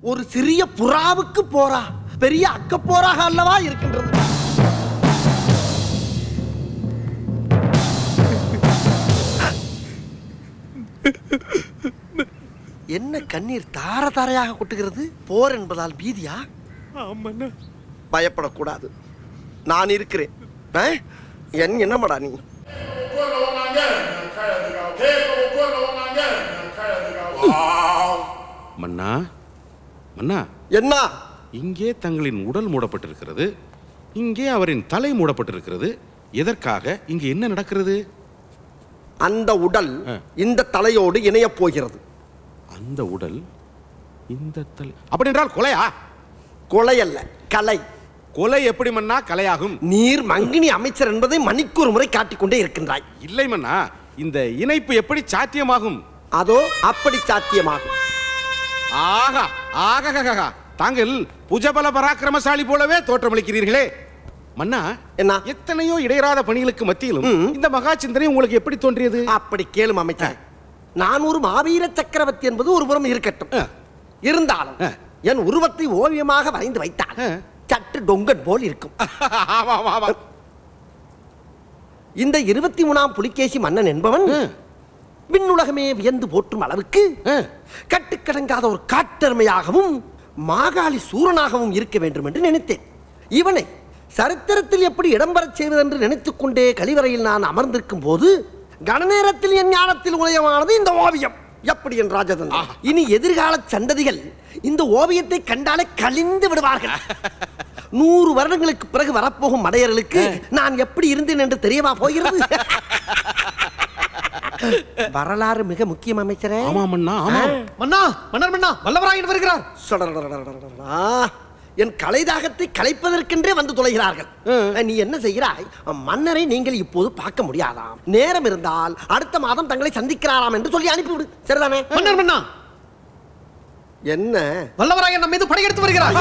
ஒரு சிறிய புறாவுக்கு போரா பெரிய அக்க போராக அல்லவா இருக்கின்றது. என்ன கண்ணீர் தார தாரையாக கொட்டுகிறது? போர் என்பதால் பீதியா? பயப்படக்கூடாது. நான் இருக்கிறேன். ஆ? என் என்னமடா நீ. மன்னா மன்னா என்ன? இங்கே தங்களின் உடல் மூடப்பட்டிருக்கிறது. இங்கே அவரின் தலை மூடப்பட்டிருக்கிறது. எதற்காக? இங்கு என்ன நடக்கிறது? அந்த உடல். இந்த தலையோடு இணையப் போகிறது. அந்த உடல் இந்த தலை அப்படி என்றால் கொலையா? கொலை அல்ல கலை. கொலை எப்படி மன்னா? கலையாகும். நீர் மங்கினி அமைச்சர் என்பதை மணிக்கு ஒரு முறை காட்டிக்கொண்டே இருக்கின்றாய். இல்லை மன்னா இந்த இணைப்பு எப்படி சாத்தியமாகும்? அதோ அப்படி சாத்தியமாகும். ஆகா ஆகா தாங்கள் புஜபல பராக்கிரமசாலி போலவே தோற்றமளிக்கிறீர்களே மன்னா என்ன? எத்தனையோ இடையறாத பணிகளுக்கு மத்தியிலும். இந்த மகா சிந்தனை உங்களுக்கு எப்படி தோன்றியது அப்படி கேளும் அமைச்சர் நான் ஒரு மாவீர சக்கரவர்த்தி என்பது ஒரு புறம் இருக்கட்டும். இருந்தாலும். என் உருவத்தை ஓவியமாக வரைந்து வைத்தால். சற்று டொங்கன் போல் இருக்கும். இந்த இருபத்தி மூணாம் புலிகேசி மன்னன் என்பவன். விண்ணுலகமே வியந்து போற்றும் அளவுக்கு. கட்டுக்கடங்காத ஒரு காட்டெருமையாகவும் மாகாளி சூரனாகவும் இருக்க வேண்டும் என்று நினைத்தேன். இவனை சரித்திரத்தில் எப்படி இடம்பெறச் செய்வதென்று நினைத்துக் கொண்டே கழிவறையில் நான் அமர்ந்திருக்கும் போது கணநேரத்தில் என் ஞானத்தில் உதயமானது இந்த ஓவியம். எப்படி என் ராஜதந்திரன்? இனி எதிர்கால சந்ததிகள் இந்த ஓவியத்தை கண்டாலே கலிந்து விடுவார்கள். நூறு வருடங்களுக்கு பிறகு வரப்போகும் மடையர்களுக்கு நான் எப்படி இருந்தேன் என்று தெரியவா போகிறது? வரலாறு மிக முக்கியம் அமைச்சரே. ஆமா மன்னா ஆமா. மன்னா மன்னர் மன்னா வல்லவராயன் வருகிறார். என் கலைதாகத்தை கலைப்பதற்கென்றே வந்து துளைகிறார்கள் நீ என்ன செய்கிறாய் மன்னரை நீங்கள் இப்போது பார்க்க முடியாதாம் நேரம் இருந்தால் அடுத்த மாதம் தங்களை சந்திக்கிறாராம் என்று சொல்லி அனுப்பிவிடு சரிதானே மன்னர் மன்னா என்ன வல்லவராயன் நம்ம மீது படையெடுத்து வருகிறார்.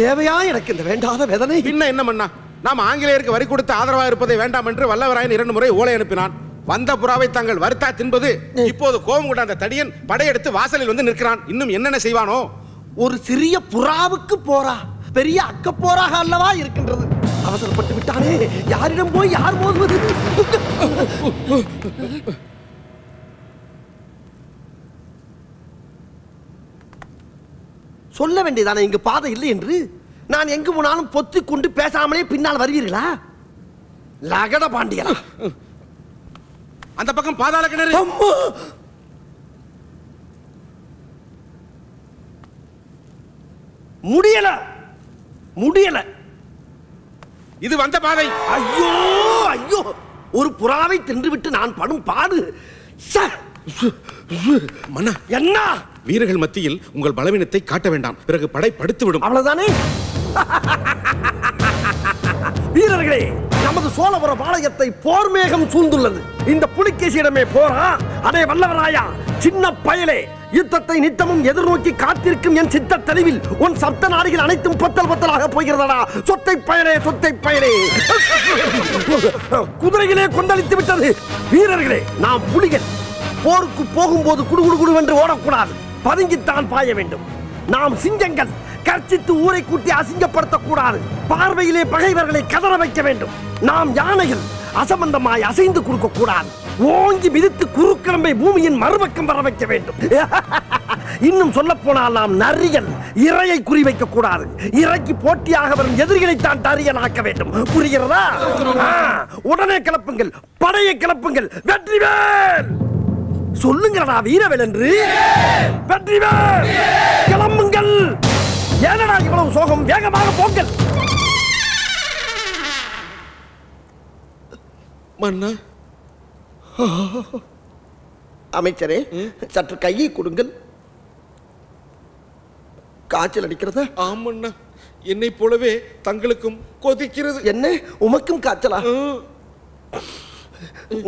தேவையா எனக்கு இந்த வேண்டாத வேதனை? என்ன என்ன மன்னா? நாம் ஆங்கிலேயருக்கு வரி கொடுத்து ஆதரவாக இருப்பதை வேண்டாம் என்று வல்லவராயன் இரண்டு முறை ஓலை அனுப்பினான். வந்த புறாவை தாங்கள் வருத்தா தின்பது இப்போது கோபம் கொண்ட அந்த தடியன் படையெடுத்து வாசலில் வந்து நிற்கிறான். இன்னும் என்னென்ன செய்வானோ? ஒரு சிறிய புறாவுக்கு போறா. பெரிய அக்க போராக அல்லவா இருக்கின்றது. அவசரப்பட்டு விட்டானே. யாரிடம் போய் யார் மோதுவது? சொல்ல வேண்டியதானே இங்கு பாதை இல்லை என்று? நான் எங்கு போனாலும் பொத்தி கொண்டு பேசாமலே பின்னால் வருவீர்களா? லகட பாண்டியலா அந்த பக்கம் பாதாள கிணறு. முடியல. முடியல. இது வந்த பாதை. ஐயோ ஐயோ! ஒரு புறாவை தின்றுவிட்டு நான் படும் பாடு! மன்னா என்ன? வீரர்கள் மத்தியில் உங்கள் பலவீனத்தை காட்ட வேண்டாம். பிறகு படை படுத்து விடும் அவ்வளவுதானே? வீரர்களே நமது சோழபுர பாளையத்தை போர் மேகம் சூழ்ந்துள்ளது. இந்த புலிகேசியிடமே போரா அடே வல்லவராயா சின்ன பயலே யுத்தத்தை நித்தமும் எதிர்நோக்கி காத்திருக்கும் என் சித்த தெளிவில் உன் சப்த நாடுகள் அனைத்தும் பொத்தல் பத்தலாக போகிறதடா. சொத்தை பயலே சொத்தை பயலே. குதிரைகளே கொந்தளித்து விட்டது. வீரர்களே நாம் புலிகள் போருக்கு போகும்போது குடுகுடு குடுவென்று ஓடக்கூடாது. பதுங்கித்தான் பாய வேண்டும். நாம் சிங்கங்கள் கர்ச்சித்து ஊரை கூட்டி அசிங்கப்படுத்தக்கூடாது. பார்வையிலே பகைவர்களை கதற வைக்க வேண்டும். நாம் யானைகள் அசம்பந்தமாய் அசைந்து கொடுக்க கூடாது ஓங்கி மிதித்து குறுக்கிழம்பை பூமியின் மறுபக்கம் வர வைக்க வேண்டும். இன்னும் சொல்ல போனால் நாம் நரியல் இறையை குறிவைக்க கூடாது இறைக்கு போட்டியாக வரும் எதிரிகளை தான் தரியலாக்க வேண்டும். புரிகிறதா? உடனே கிளப்புங்கள் படையை கிளப்புங்கள். வெற்றிவேல்! சொல்லுங்கடா வீரவேல் என்று. வெற்றிவேல்! கிளம்புங்கள்! ஏனடா இவ்வளவு சோகம்? வேகமாக போங்கள். மன்னா. அமைச்சரே சற்று கையை கொடுங்கள். காய்ச்சல் அடிக்கிறதா? ஆமண்ணா என்னை போலவே தங்களுக்கும் கொதிக்கிறது. என்ன? உமக்கும் காய்ச்சலா?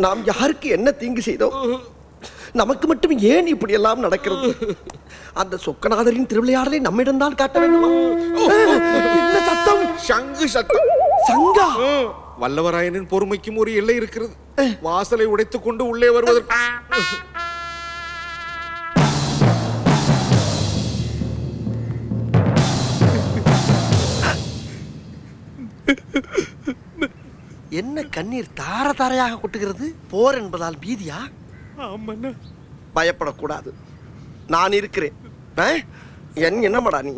நாம் யாருக்கு என்ன தீங்கு செய்தோம்? நமக்கு மட்டும் ஏன் இப்படி எல்லாம் நடக்கிறது அந்த சொக்கநாதரின் திருவிளையாடலை நம்மிடம்தான் காட்ட வேண்டுமா? சத்தம்? சங்கு சத்தம். சங்கா? வல்லவராயனின் பொறுமைக்கும் ஒரு எல்லை இருக்கிறது. வாசலை உடைத்துக் கொண்டு உள்ளே வருவதற்கு என்ன கண்ணீர் தார தாரையாக கொட்டுகிறது? போர் என்பதால் பீதியா? பயப்படக்கூடாது. நான் இருக்கிறேன்? என் என்னமாடா நீ?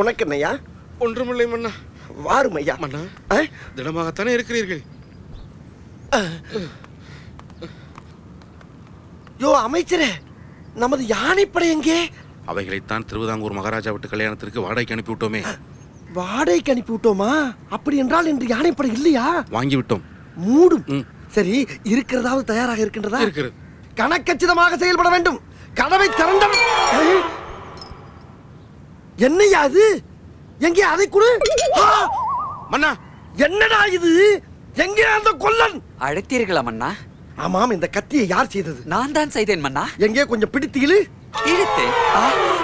உனக்கு என்னையா ஒன்றுமில்லை மன்னா. வாரும் ஐயா மன்னா? திடமாகத்தானே இருக்கிறீர்கள். யோ அமைச்சரே நமது யானைப்படை எங்கே? அவைகளைத்தான் திருவிதாங்கூர் மகாராஜா விட்டு கல்யாணத்திற்கு வாடகைக்கு அனுப்பி விட்டோமே வாடகைக்கு அனுப்பி விட்டோமா அப்படி என்றால் இன்று யானைப்படை இல்லையா? வாங்கி விட்டோம் மூடும். சரி இருக்கிறதாவது தயாராக இருக்கின்றதா? இருக்கிறது. கணக்கச்சிதமாக செயல்பட வேண்டும். கதவை திறந்த என்னையா அது எங்கே அதை கொடு! மன்னா என்னடா இது? எங்கே அந்த கொல்லன்? அழைத்தீர்களா மன்னா? ஆமாம் இந்த கத்தியை யார் செய்தது? நான் தான் செய்தேன் மன்னா. எங்கே கொஞ்சம் பிடித்து இழு. இழுத்தேன். ஆ,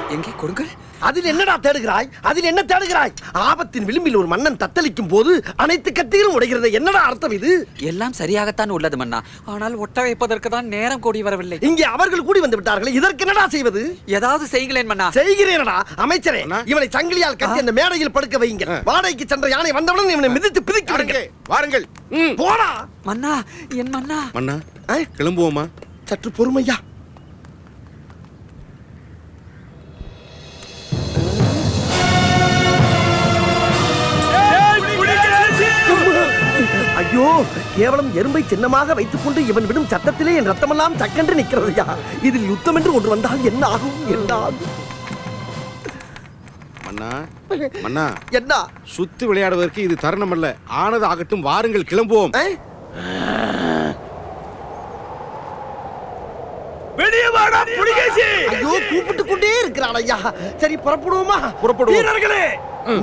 எங்கே கொடுங்கள். அதில் என்னடா தேடுகிறாய்? அதில் என்ன தேடுகிறாய்? ஆபத்தின் விளிம்பில் ஒரு மன்னன் தத்தளிக்கும் போது அனைத்து கத்திகளும் உடைகிறது என்னடா அர்த்தம் இது? எல்லாம் சரியாகத்தான் உள்ளது மன்னா. ஆனால் ஒட்ட வைப்பதற்கு தான் நேரம் கூடி வரவில்லை. இங்கே அவர்கள் கூடி வந்து விட்டார்கள் இதற்கு என்னடா செய்வது? ஏதாவது செய்கிறேன் மன்னா. செய்கிறேனடா. அமைச்சரே. இவனை சங்கிலியால் கட்டி அந்த மேடையில் படுக்க வைங்க வாடகைக்கு சென்ற யானை வந்தவுடன் இவனை மிதித்து பிதிக்கி விடுங்க வாருங்கள். போடா. மன்னா என் மன்னா. மன்னா? கிளம்புவோமா? சற்று பொறுமையா. ஐயோ கேவலம் எறும்பை சின்னமாக வைத்துக் கொண்டு இவன் விடும் சத்தத்திலே என் ரத்தமெல்லாம் சக்கென்று நிற்கிறதையா? இதில் யுத்தம் என்று ஒன்று வந்தால் என்ன ஆகும்? என்ன ஆகும்? மன்னா என்ன? சுத்து விளையாடுவதற்கு இது தருணம் அல்ல ஆனது ஆகட்டும் வாருங்கள் கிளம்புவோம். ஆ? ஐயோ கூப்பிட்டு கொண்டே இருக்கிறான் ஐயா சரி புறப்படுவோமா? புறப்படுவோம். வீரர்களே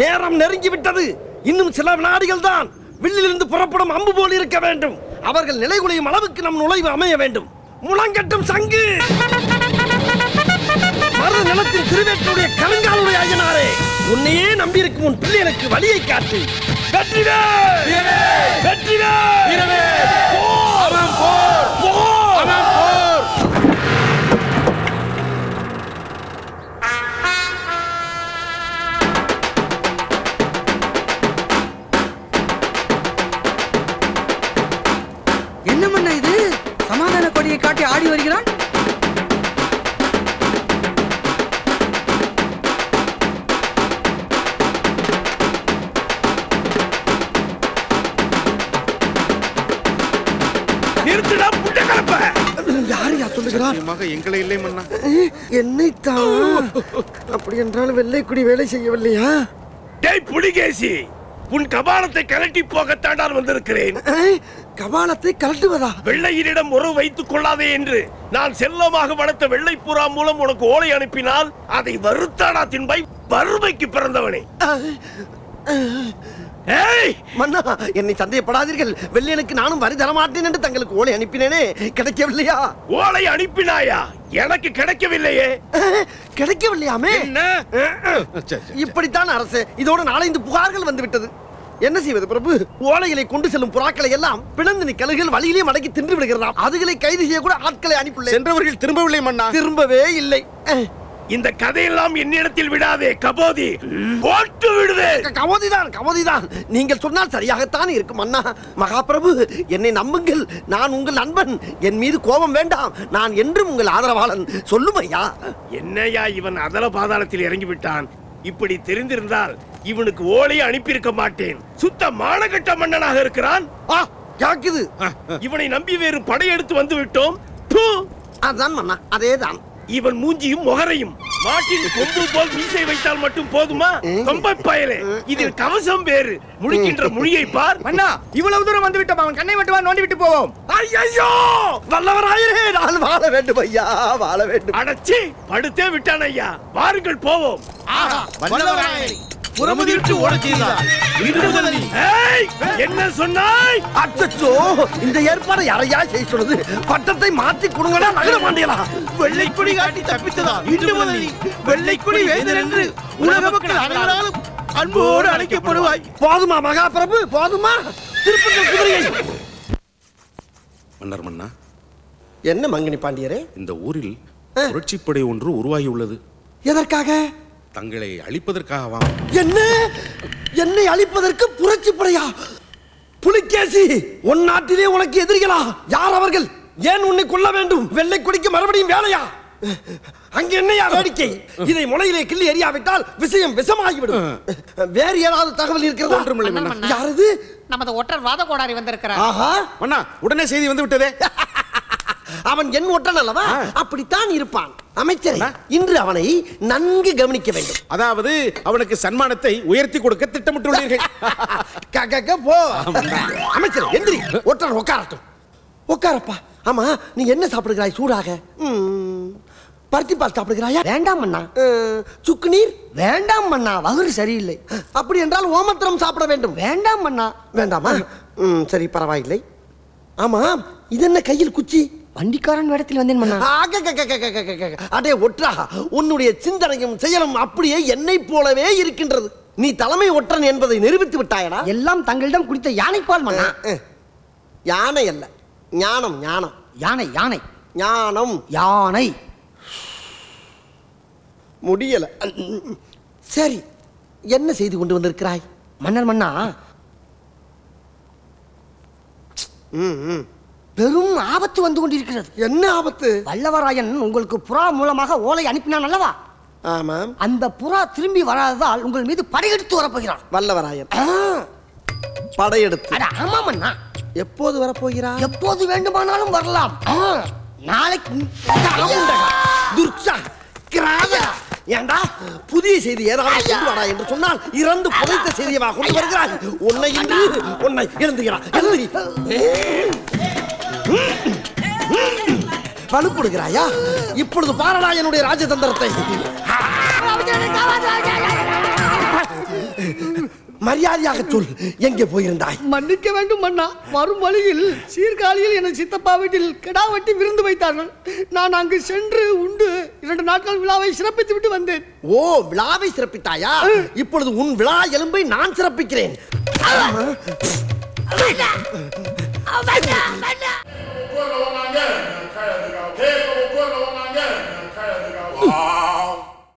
நேரம் நெருங்கி விட்டது. இன்னும் சில வினாடிகள் தான். வில்லிலிருந்து புறப்படும் அம்பு போல் இருக்க வேண்டும். அவர்கள் நிலைகுலையும் அளவுக்கு நம் நுழைவு அமைய வேண்டும். முழங்கட்டும் சங்கு! மருத நிலத்தின் திருவேற்றுடைய கருங்காலுடைய ஐயனாரே உன்னையே நம்பியிருக்கும் உன் பிள்ளைகளுக்கு வழியை காட்டு. வெற்றிவேல் வெற்றிவேல் நிறுத்துடா புட்ட கலப்ப. யார் யா சொல்லுகிறார் நிச்சயமாக எங்களை இல்லை மன்னா. என்னைத்தான்? அப்படி என்றால் வெள்ளைக்குடி வேலை செய்யவில்லையா? டேய் புலிகேசி உன் கபாலத்தை கலட்டி போகத்தான் நான் வந்திருக்கிறேன். கபாலத்தை கலட்டுவதா? வெள்ளையரிடம் உறவு வைத்துக் கொள்ளாதே என்று நான் செல்லமாக வளர்த்த வெள்ளை புறா மூலம் உனக்கு ஓலை அனுப்பினால் அதை வருத்தாடா தின்பாய் வறுமைக்கு பிறந்தவனே. மன்னா என்னை சந்தேகப்படாதீர்கள். வெள்ளையனுக்கு நானும் வரி தரமாட்டேன் என்று தங்களுக்கு ஓலை அனுப்பினேனே. கிடைக்கவில்லையா? ஓலை அனுப்பினாயா? எனக்கு கிடைக்கவில்லையே. கிடைக்கவில்லையாமே. இப்படித்தான் அரசு இதோடு நாலந்து புகார்கள் வந்து விட்டது என்ன செய்வது பிரபு? ஓலைகளை கொண்டு செல்லும் புறாக்களை எல்லாம் பிணந்து நிக்கல்கள் வழியிலே மடக்கி தின்று விடுகிறதாம் அதுகளை கைது செய்ய கூட ஆட்களை அனுப்பிள்ளேன். சென்றவர்கள் திரும்பவில்லை மன்னா. திரும்பவே இல்லை. இந்த கதையெல்லாம் என்னிடத்தில் விடாதே கபோதி. போட்டு விடுதே. க- கமோதிதான் கமோதிதான் நீங்கள் சொன்னால் சரியாகத்தான் இருக்கும் அண்ணா. மகாபிரபு என்னை நம்புங்கள். நான் உங்கள் நண்பன். என் மீது கோபம் வேண்டாம். நான் என்றும் உங்கள் ஆதரவாளன். சொல்லும் ஐயா. என்னையா இவன் அதல பாதாளத்தில் இறங்கி விட்டான் இப்படி தெரிந்திருந்தால் இவனுக்கு ஓலையை அனுப்பியிருக்க மாட்டேன். சுத்த மானகட்ட மன்னனாக இருக்கிறான். ஆ யாக்குது? இவனை நம்பி வேறு படையெடுத்து வந்து விட்டோம். தூ! அதான் மன்னா அதேதான். இவன் மூஞ்சியும் முகரையும். மாட்டின் கொம்பு போல் மீசை வைத்தால் மட்டும் போதுமா? கொம்பை பயலே. இதில் கவசம் வேறு. முடிக்கின்ற மொழியை பார். மன்னா இவ்வளவு தூரம் வந்து விட்டோம். அவன் கண்ணை மட்டும் நோண்டி விட்டு போவோம். ஐயோ வல்லவராயரே நான் வாழ வேண்டும் ஐயா வாழ வேண்டும். அடச்சி படுத்தே விட்டான் ஐயா. வாருங்கள் போவோம். புறமுதிர்த்து ஓடச் செய்தார் ஏய், என்ன சொன்னாய்? அச்சச்சோ இந்த ஏற்பாடு யாரையா செய்ய சொல்லுது? பட்டத்தை மாத்தி கொடுங்கடா நகர மாண்டியலா வெள்ளைக்குடி காட்டி தப்பித்ததா இன்று முதல் வெள்ளைக்குடி வேந்தர் என்று உலக மக்கள் அனைவராலும் அன்போடு அழைக்கப்படுவாய். போதுமா மகாபிரபு போதுமா? திருப்பதி குதிரையை. மன்னர் மன்னா என்ன மங்கினி பாண்டியரே? இந்த ஊரில் புரட்சிப்படை ஒன்று உருவாகி உள்ளது எதற்காக? தங்களை அழிப்பதற்காகவாம் என்ன? என்னை அழிப்பதற்கு புரட்சி படையா புலிகேசி உன் நாட்டிலே உனக்கு எதிரிகளா? யார் அவர்கள்? ஏன் உன்னை கொல்ல வேண்டும்? வெள்ளை கொடிக்கு மறுபடியும் வேலையா? அங்க என்னையா வேடிக்கை? இதை முனையிலே கிள்ளி எறியாவிட்டால் விஷயம் விஷமாகிவிடும். வேறு ஏதாவது தகவல் இருக்கிறதா? ஒன்றுமில்லை. யாரது நமது ஒற்றர் வாத கோடாரி வந்திருக்கிறார். ஆஹா. மன்னா உடனே செய்தி வந்து விட்டதே. அவன் என் ஒற்றன் அல்லவா. அப்படித்தான் இருப்பான். அமைச்சரே. இன்று அவனை நன்கு கவனிக்க வேண்டும். அதாவது அவனுக்கு சன்மானத்தை உயர்த்தி கொடுக்க திட்டமிட்டுள்ளீர்கள். போ. அமைச்சர் எந்திரி. ஒற்றன் உட்காரட்டும். உட்காரப்பா. ஆமா நீ என்ன சாப்பிடுகிறாய் சூடாக? ம், பருத்தி பால் சாப்பிடுகிறாயா? வேண்டாம் அண்ணா. ம், சுக்கு நீர்? வேண்டாம் அண்ணா வகுறு சரியில்லை. அப்படி என்றால் ஓமத்திரம் சாப்பிட வேண்டும். வேண்டாம் அண்ணா. வேண்டாமா? ம், சரி பரவாயில்லை. ஆமா இது என்ன கையில் குச்சி? வண்டிக்காரன் வேடத்தில் வந்தேன் மன்னா. ஆக, க, க, க, க, க, க, க. அடே ஒற்றா உன்னுடைய சிந்தனையும் செயலும் அப்படியே என்னை போலவே இருக்கின்றது. நீ தலைமை ஒற்றன் என்பதை நிரூபித்து விட்டாயடா. எல்லாம் தங்களிடம் குடித்த யானைப்பால் மன்னா. யானை அல்ல ஞானம் ஞானம். யானை யானை. ஞானம். யானை. முடியல. சரி என்ன செய்து கொண்டு வந்திருக்கிறாய்? மன்னர் மன்னா. ம், ம். பெரும் ஆபத்து வந்து கொண்டிருக்கிறது. என்ன ஆபத்து? வல்லவராயன் உங்களுக்கு புறா மூலமாக ஓலை அனுப்பினான் அல்லவா? ஆமாம் அந்த புறா திரும்பி வராததால் உங்கள் மீது படையெடுத்து வரப்போகிறான். வல்லவராயன். படையெடுத்து. ஆமாம் அண்ணா. எப்போது வரப்போகிறார் எப்போது வேண்டுமானாலும் வரலாம். நாளைக்கு துர்ச்சா கிராத. ஏண்டா புதிய செய்தி ஏதாவது கொண்டு வாடா என்று சொன்னால் இறந்து புதைத்த செய்தியவா கொண்டு வருகிறாய்? உன்னை இன்று உன்னை எழுந்துகிறா எழுந்துகிறி வலுப்படுகிறாயா இப்பொழுது பாரடா என்னுடைய ராஜதந்திரத்தை. மரியாதையாக சொல் எங்கே போயிருந்தாய்? மன்னிக்க வேண்டும் மன்னா வரும் வழியில் சீர்காழியில் எனது சித்தப்பா வீட்டில் கிடா வெட்டி விருந்து வைத்தார்கள். நான் அங்கு சென்று உண்டு இரண்டு நாட்கள் விழாவை சிறப்பித்து விட்டு வந்தேன். ஓ விழாவை சிறப்பித்தாயா? இப்பொழுது உன் விழா எலும்பை நான் சிறப்பிக்கிறேன். 아 맞다 맞다 와